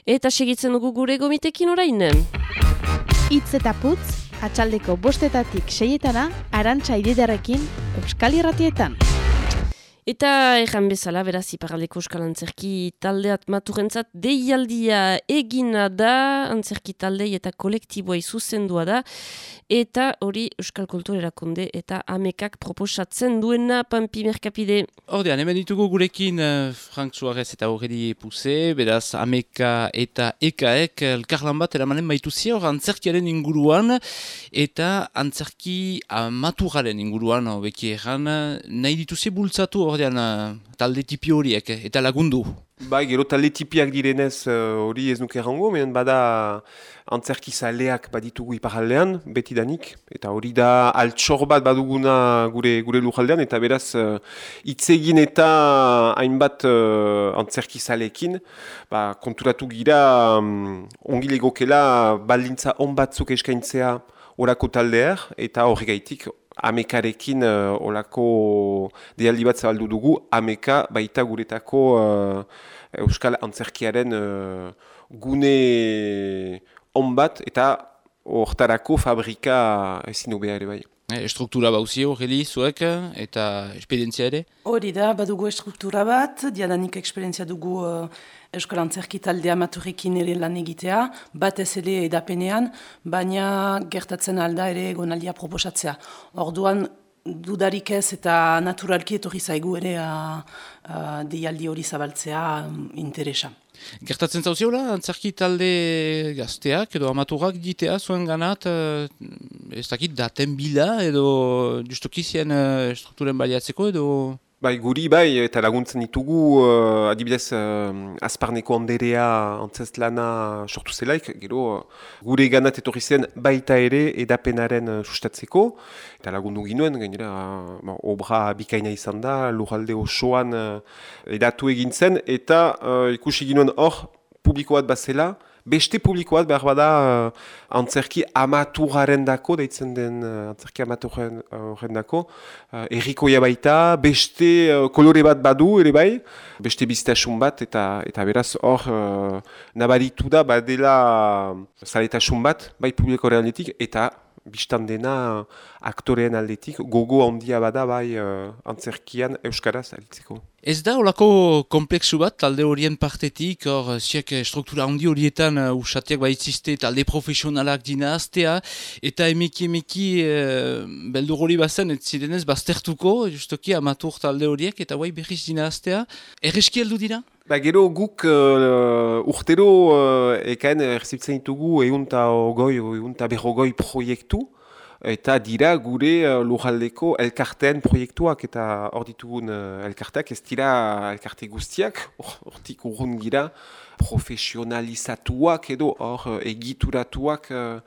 Eta segitzen dugu gure gomitekin orain. Itz eta putz, atxaldeko bostetatik seietana, arantxa ididarekin, Euskal Irratietan. Eta erran bezala, beraz, iparaldeko euskal antzerki taldeat maturentzat deialdia egina da, antzerki taldei eta kolektiboa zuzendua da, eta hori euskal kultur erakunde eta amekak proposatzen duena pampi merkapide. Ordean, hemen ditugu gurekin uh, Frank Suarez eta horredi puse, beraz, ameka eta ekaek elkarlan bat eramanen baituzia hor antzerkiaren inguruan, eta antzerki maturaren inguruan, beki erran, nahi dituzia bultzatu ordean uh, talde tipi horiek eh, eta lagundu. Bai, gero talde tipiak direnez hori uh, ez nuke errango, menen bada antzerki zaleak baditugu iparaldean, beti danik, eta hori da altxor bat baduguna gure gure lujaldean, eta beraz uh, itzegin eta hainbat uh, antzerki zaleekin, ba, konturatu gira um, ongi legokela baldintza on batzuk eskaintzea orako taldeer, eta horri gaitik amekarekin uh, olako dealdi bat zabaldu dugu, ameka baita guretako uh, Euskal Antzerkiaren uh, gune on bat eta hortarako fabrika ezin ubea ere bai. E, struktura bauzi hori zuek eta esperientzia ere? Hori da, badugu struktura bat, diadanik esperientzia dugu uh, Euskal Antzerki taldea maturekin ere lan egitea, bat ez ere edapenean, baina gertatzen alda ere gonaldia proposatzea. Orduan, dudarik ez eta naturalki etorri zaigu ere a, a, deialdi hori zabaltzea um, interesa. Gertatzen zauziola, antzerki talde gazteak edo amaturak ditea zuen ganat, ez dakit daten bila edo justokizien uh, strukturen baliatzeko edo... Bai, guri bai, eta laguntzen ditugu, uh, adibidez, uh, azparneko handerea antzest lana sortu zelaik, gero, uh, gure ganat etorri zen baita ere edapenaren uh, sustatzeko, eta lagundu ginuen, gainera, uh, obra bikaina izan da, lujalde osoan uh, edatu egin zen, eta uh, ikusi ginuen hor, publiko bat bazela, beste publikoat behar bada uh, antzerki amaturaren dako, deitzen den uh, antzerki amaturaren dako, uh, errikoia baita, beste uh, kolore bat badu ere bai, beste biztasun bat, eta eta beraz hor uh, nabaritu da badela zaletasun bat, bai publiko realnetik, eta biztan dena aktoreen aldetik, gogo handia bada bai uh, antzerkian euskaraz alitzeko. Ez da olako kompleksu bat talde horien partetik, hor ziak struktura handi horietan uh, usatiak baitziste talde profesionalak dina aztea, eta emeki emeki uh, beldur hori bazen ez zirenez baztertuko, justoki amatur talde horiek, eta guai berriz dina aztea. Erreski heldu dira? Ba, gero guk uh, urtero uh, ekaen erzitzen ditugu egunta ogoi, egunta berrogoi proiektu, eta dira gure uh, lujaldeko elkartean proiektuak eta hor ditugun uh, elkarteak ez dira elkarte guztiak, hortik or, urrun gira profesionalizatuak edo hor egituratuak uh,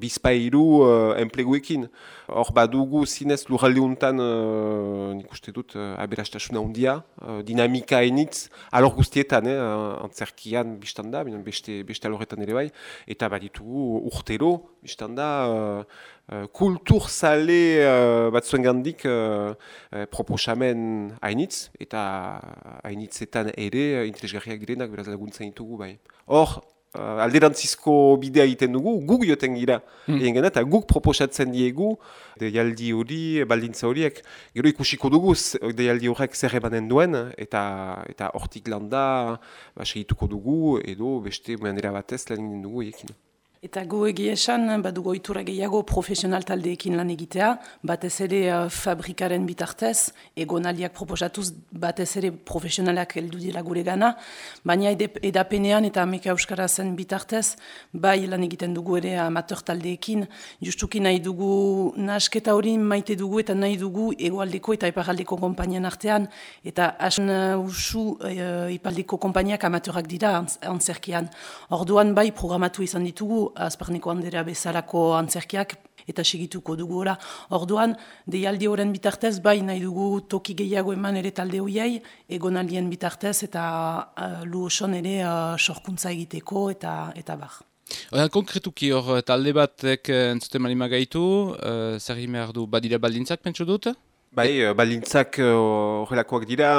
bizpairu uh, enpleguekin. Hor badugu zinez lurralde untan, uh, nik uste dut, uh, aberastasuna hundia, uh, dinamika enitz, alor guztietan, eh, antzerkian biztanda, beste, beste alorretan ere bai, eta baditugu urtero biztanda, uh, Uh, kultur zale uh, batzuen gandik uh, uh, proposamen hainitz, eta hainitzetan ere interesgarriak direnak beraz laguntzen ditugu bai. Hor, alderantzizko bidea egiten dugu, guk joten gira, mm. egin gana, eta guk proposatzen diegu, deialdi hori, baldintza horiek, gero ikusiko dugu, deialdi horrek zer ebanen duen, eta eta hortik landa, ba, segituko dugu, edo beste manera batez lan egin dugu ekin. Eta gu egia esan, badugu oitura gehiago profesional taldeekin lan egitea, batez ere uh, fabrikaren bitartez, egonaliak proposatuz batez ere profesionalak heldu dira gure gana, baina edapenean eta ameka euskara zen bitartez, bai lan egiten dugu ere amateur taldeekin, justuki nahi dugu nasketa hori maite dugu eta nahi dugu egoaldeko eta iparaldeko kompainian artean, eta asan uh, usu uh, ipaldeko kompainiak amateurak dira antzerkian. Orduan bai programatu izan ditugu, azparneko handera bezalako antzerkiak eta segituko dugu ora. Orduan, deialdi horren bitartez, bai nahi dugu toki gehiago eman ere talde hoiai, egonaldien bitartez eta uh, lu oson ere uh, sorkuntza egiteko eta eta bar. Oda, konkretuki hor talde batek entzuten malima gaitu, uh, zer behar du badira baldintzak pentsu dut? Bai, baldintzak horrelakoak dira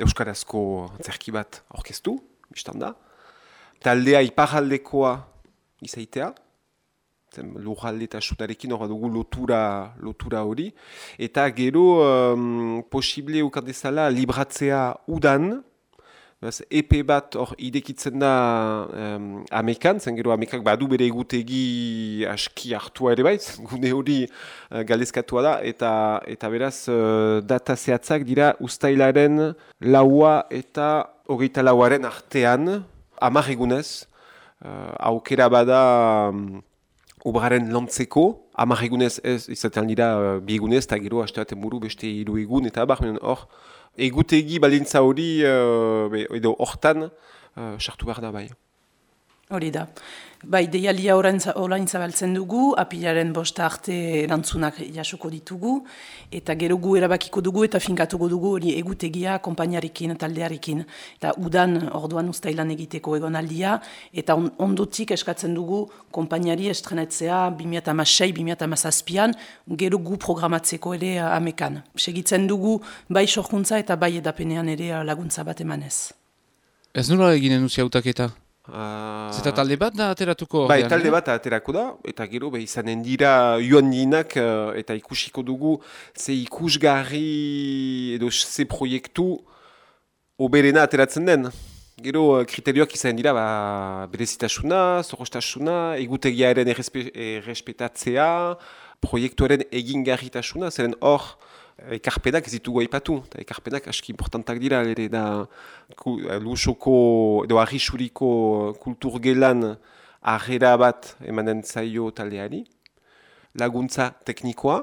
Euskarazko zerki bat orkestu, biztan da. Taldea iparaldekoa izaitea, lurralde eta sutarekin hor dugu lotura, lotura hori. Eta gero um, posible ukandezala libratzea udan, Beraz, epe bat hor idekitzen da um, amekan, zen gero amekak badu bere egutegi aski hartua ere baiz, gune hori uh, galdezkatua da, eta, eta beraz uh, data zehatzak dira ustailaren laua eta hogeita lauaren artean, amar egunez, uh, aukera bada um, obraren lantzeko, amar egunez ez izatean dira uh, bi egunez, eta gero haste muru beste hiru egun, eta bar, hor, egutegi balintza hori uh, edo hortan uh, sartu behar da bai. Hori da. Bai, deialia orain zabaltzen dugu, apilaren bosta arte erantzunak jasuko ditugu, eta gero gu erabakiko dugu eta finkatuko dugu hori egutegia kompainarekin, taldearekin. Eta udan orduan ustailan egiteko egonaldia, eta on, ondotik eskatzen dugu kompainari estrenetzea 2006-2006an, gero gu programatzeko ere amekan. Segitzen dugu bai sorkuntza eta bai edapenean ere laguntza bat emanez. Ez nola eginen uzi eta? Uh, Zeta talde bat da ateratuko? Bai, talde bat aterako da, eta gero be, izanen dira joan dinak uh, eta ikusiko dugu ze ikusgarri edo ze proiektu oberena ateratzen den. Gero uh, kriterioak izanen dira ba, berezitasuna, zorostasuna, egutegiaren errespetatzea, proiektuaren egingarritasuna, zeren hor, ekarpenak ez ditugu aipatu, eta ekarpenak aski importantak dira, ere da lusoko edo arrisuriko kultur gelan ahera bat emanen zaio taldeari, laguntza teknikoa,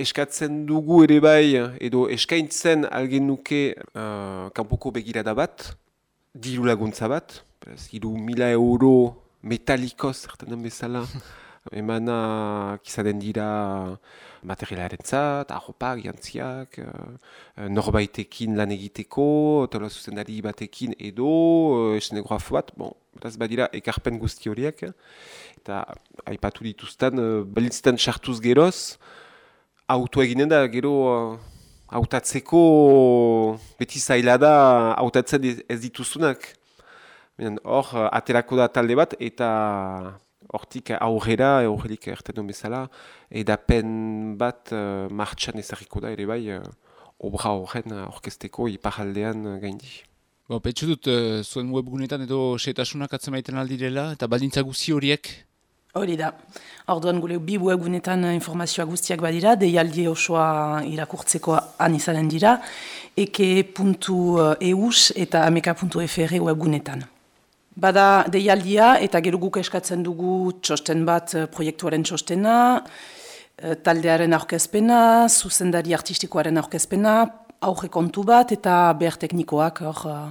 eskatzen dugu ere bai, edo eskaintzen algen nuke uh, kanpoko begirada bat, diru laguntza bat, diru mila euro metalikoz, zertan bezala, emana kizaden dira materialaren zat, ahopak, jantziak, uh, norbaitekin lan egiteko, tola zuzendari batekin edo, uh, escenografo bat, bon, beraz badira ekarpen guzti horiek, eta aipatu dituzten, uh, balitzetan sartuz geroz, auto eginen da, gero uh, autatzeko beti zaila da autatzen ez dituzunak. Hor, aterako da talde bat, eta hortik aurrera, aurrelik erten duen bezala, edapen bat uh, martxan ezarriko da ere bai, uh, obra horren orkesteko iparaldean uh, gaindi. Bo, petxu dut, uh, zuen webgunetan edo setasunak atzemaiten aldirela, eta baldintza guzi horiek? Hori da. Orduan gure bi webgunetan informazioa guztiak badira, deialdi osoa irakurtzeko han izanen dira, eke.eus eta ameka.fr webgunetan. Bada deialdia eta gero guk eskatzen dugu txosten bat eh, proiektuaren txostena, eh, taldearen aurkezpena, zuzendari artistikoaren aurkezpena, aurre kontu bat eta behar teknikoak. Eh,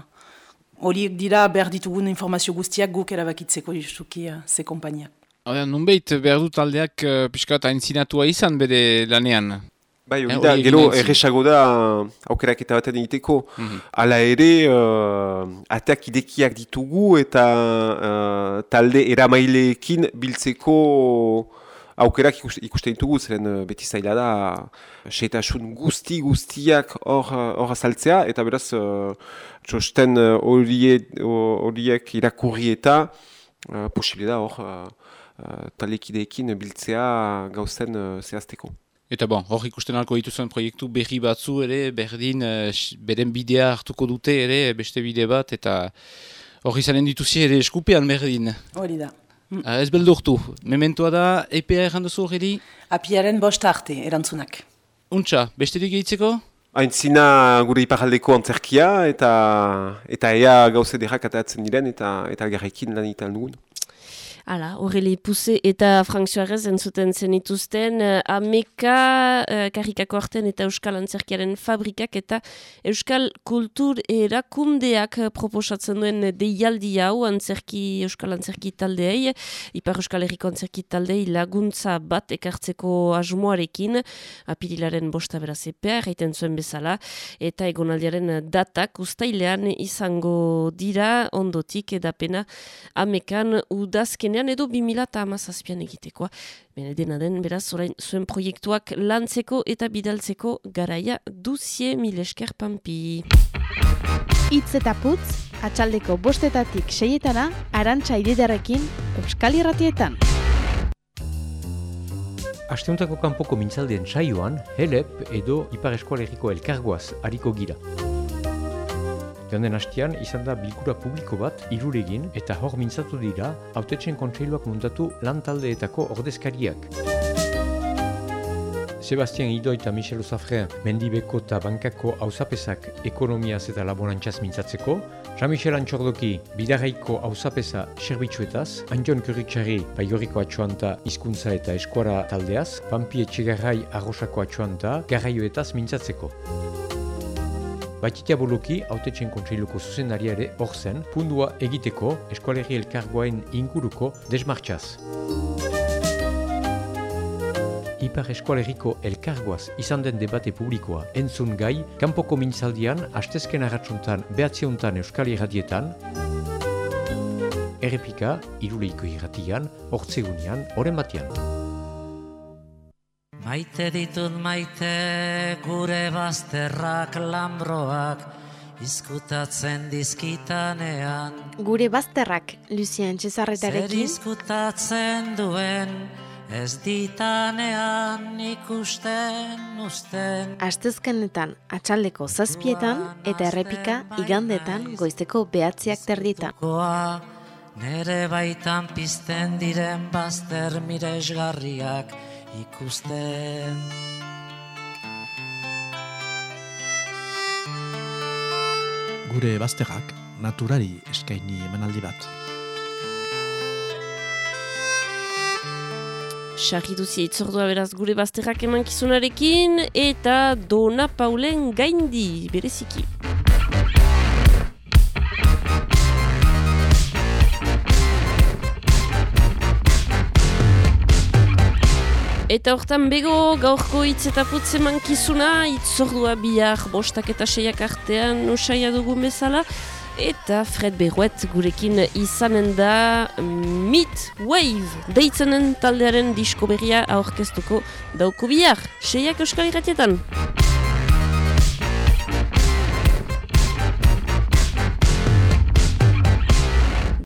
horiek dira behar ditugun informazio guztiak guk erabakitzeko justuki ze kompainia. Nunbeit behar du taldeak pixka eta entzinatua izan bere lanean? Bai, hori da, gero erresago da aukerak eta baten egiteko. Mm Hala ere, uh, ateak idekiak ditugu eta uh, talde eramaileekin biltzeko aukerak ikusten ditugu, zeren uh, beti zaila da, seetasun guzti guztiak hor azaltzea, eta beraz, uh, txosten horiek irakurri eta uh, posible da hor uh, uh, talekideekin biltzea gauzen uh, zehazteko. Eta bon, hor ikusten alko dituzuen proiektu berri batzu ere, berdin, uh, beren bidea hartuko dute ere, beste bide bat, eta hor izanen dituzi ere eskupean berdin. Hori da. Uh, ez beldurtu, mementoa da, EPA erranduzu horredi? Apiaren bost arte, erantzunak. Untxa, beste digitzeko? Aintzina gure iparaldeko antzerkia, eta eta ea gauze derrak atatzen diren, eta, eta garrekin lan dugun. Hala, Aureli Puze eta Frank Suarez entzuten zenituzten uh, Ameka, uh, Karikako arten eta Euskal Antzerkiaren fabrikak eta Euskal Kultur erakundeak proposatzen duen deialdi hau antzerki, Euskal Antzerki taldeei, Ipar Euskal Herriko Antzerki taldei laguntza bat ekartzeko asmoarekin, apirilaren bosta beraz epea, reiten zuen bezala, eta egonaldiaren datak ustailean izango dira ondotik edapena Amekan udazkenean edo 2000 eta amazazpian egitekoa. Bene dena den, beraz, orain zuen proiektuak lantzeko eta bidaltzeko garaia duzie milesker pampi. Itz eta putz, atxaldeko bostetatik seietana, arantxa ididarekin, Euskal Irratietan. Asteuntako kanpoko mintzaldien saioan, Helep edo Ipar Eskualeriko elkargoaz hariko gira. Joan den hastian, izan da bilkura publiko bat iruregin eta hor mintzatu dira autetxen kontseiluak muntatu lan taldeetako ordezkariak. Sebastian Ido eta Michel Osafre mendibeko eta bankako hausapesak ekonomiaz eta laborantzaz mintzatzeko, Jean-Michel Antxordoki bidarraiko hausapesa serbitzuetaz, Anjon Kurritxarri baigoriko atxoanta hizkuntza eta eskuara taldeaz, Pampi Etxegarrai arrosako atxoanta garraioetaz mintzatzeko. Baititia boloki, autetxen kontseiluko zuzendariare hor zen, pundua egiteko eskualerri elkargoain inguruko desmartxaz. Ipar eskualerriko elkargoaz izan den debate publikoa entzun gai, kanpoko mintzaldian, hastezken agatsuntan behatziontan euskal irradietan, errepika, iruleiko irratian, hortzegunian, oren batean. Maite ditut maite gure bazterrak lambroak izkutatzen dizkitanean. Gure bazterrak, Lucien Cesarretarekin. Zer izkutatzen duen ez ditanean ikusten usten. Astezkenetan atxaldeko zazpietan eta errepika igandetan goizteko behatziak terditan. Nere baitan pizten diren bazter miresgarriak ikusten Gure bazterrak naturari eskaini emanaldi bat. Sarri duzi itzordua beraz gure bazterrak eman kizunarekin eta Dona Paulen gaindi bereziki. Eta hortan bego gaurko hitz eta putze mankizuna, itzordua bihar bostak eta seiak artean osaia dugun bezala. Eta Fred Berruet gurekin izanen da Wave deitzenen taldearen disko berria aurkeztuko dauko bihar. Seiak euskal irratietan.